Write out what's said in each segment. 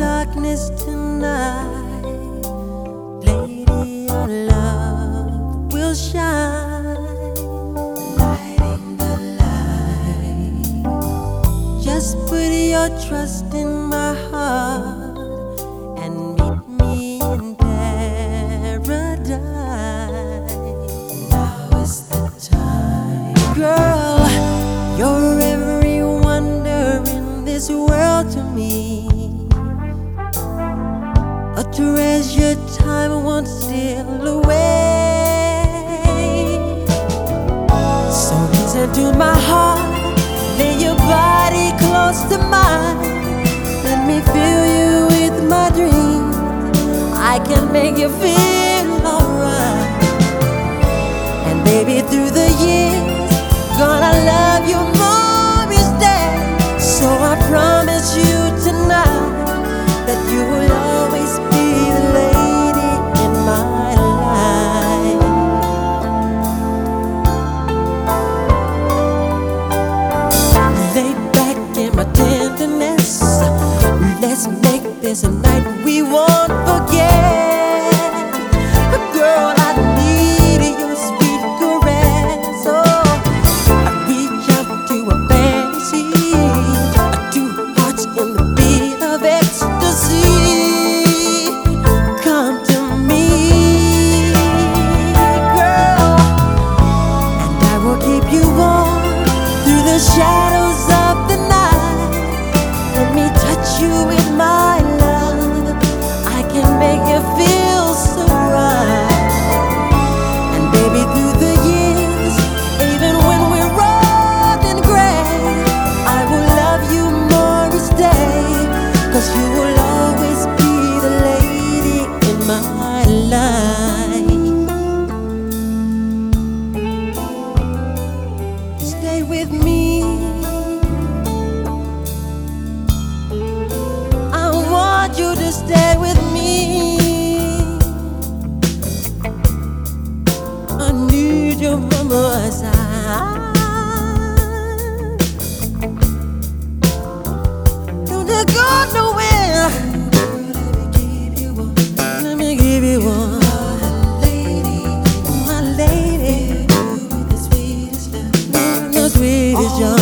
darkness tonight, Lady, our love will shine, lighting the light. Just put your trust in my heart to my heart, lay your body close to mine. Let me fill you with my dreams. I can make you feel alright. And baby, through the years, gonna love you Let's make this a night we won't forget. Girl, I need your sweet caress. Oh, I reach out to a fantasy. Two hearts in the beat of ecstasy. Come to me, girl, and I will keep you warm through the shadows with me. Sweetest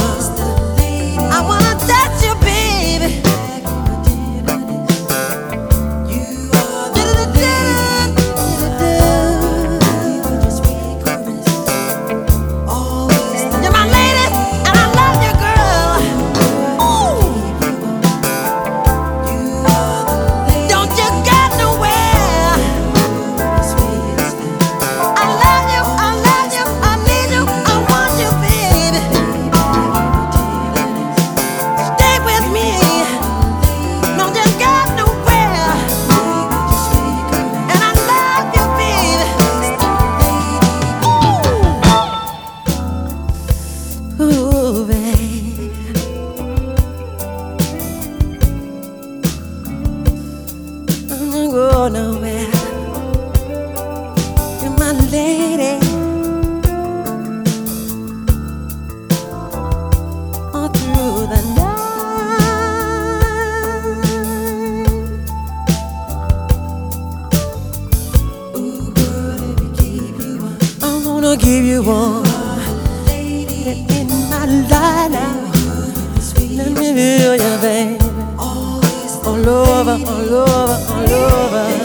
nowhere. You're my lady. All through the night. Ooh, girl, let me give you one. I wanna give you one. Lady. In my life. Let me feel you, baby. All over, all over, all over.